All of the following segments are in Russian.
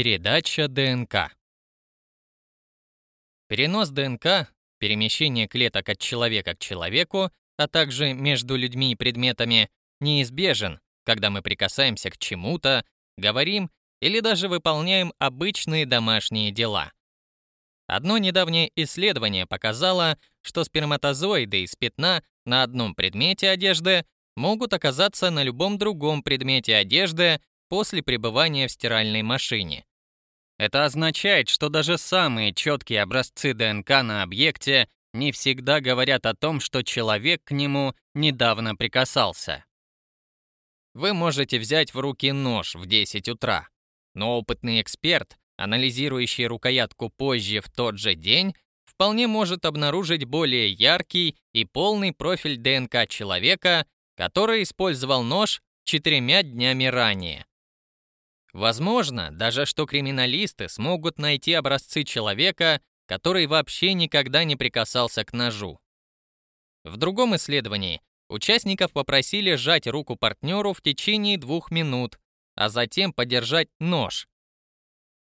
Передача ДНК. Перенос ДНК, перемещение клеток от человека к человеку, а также между людьми и предметами неизбежен, когда мы прикасаемся к чему-то, говорим или даже выполняем обычные домашние дела. Одно недавнее исследование показало, что сперматозоиды из пятна на одном предмете одежды могут оказаться на любом другом предмете одежды после пребывания в стиральной машине. Это означает, что даже самые четкие образцы ДНК на объекте не всегда говорят о том, что человек к нему недавно прикасался. Вы можете взять в руки нож в 10 утра, но опытный эксперт, анализирующий рукоятку позже в тот же день, вполне может обнаружить более яркий и полный профиль ДНК человека, который использовал нож четырьмя днями ранее. Возможно, даже что криминалисты смогут найти образцы человека, который вообще никогда не прикасался к ножу. В другом исследовании участников попросили сжать руку партнеру в течение двух минут, а затем подержать нож.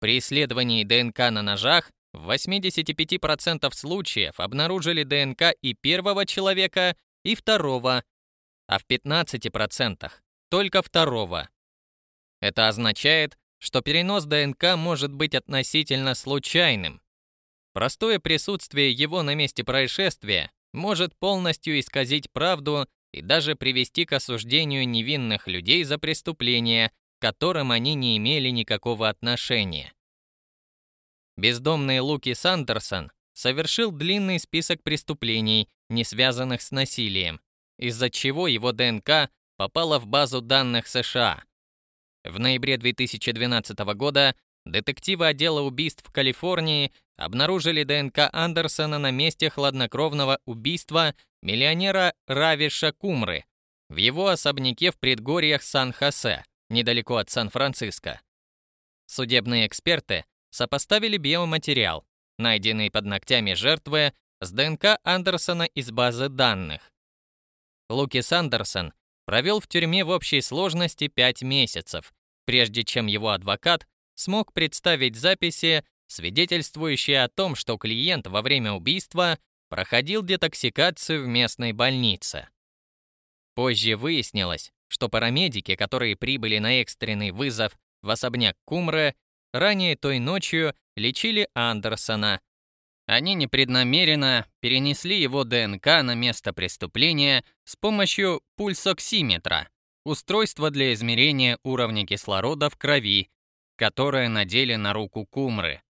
При исследовании ДНК на ножах в 85% случаев обнаружили ДНК и первого человека, и второго, а в 15% только второго. Это означает, что перенос ДНК может быть относительно случайным. Простое присутствие его на месте происшествия может полностью исказить правду и даже привести к осуждению невинных людей за преступления, к которым они не имели никакого отношения. Бездомный Луки Сандерсон совершил длинный список преступлений, не связанных с насилием, из-за чего его ДНК попала в базу данных США. В ноябре 2012 года детективы отдела убийств в Калифорнии обнаружили ДНК Андерсона на месте хладнокровного убийства миллионера Равиша Кумры в его особняке в предгорьях Сан-Хосе, недалеко от Сан-Франциско. Судебные эксперты сопоставили биоматериал, найденный под ногтями жертвы, с ДНК Андерсона из базы данных. Лукис Андерсон провел в тюрьме в общей сложности 5 месяцев, прежде чем его адвокат смог представить записи, свидетельствующие о том, что клиент во время убийства проходил детоксикацию в местной больнице. Позже выяснилось, что парамедики, которые прибыли на экстренный вызов в особняк Кумре, ранее той ночью лечили Андерсона, они непреднамеренно перенесли его ДНК на место преступления с помощью пульсоксиметра, устройства для измерения уровня кислорода в крови, которое надели на руку Кумры.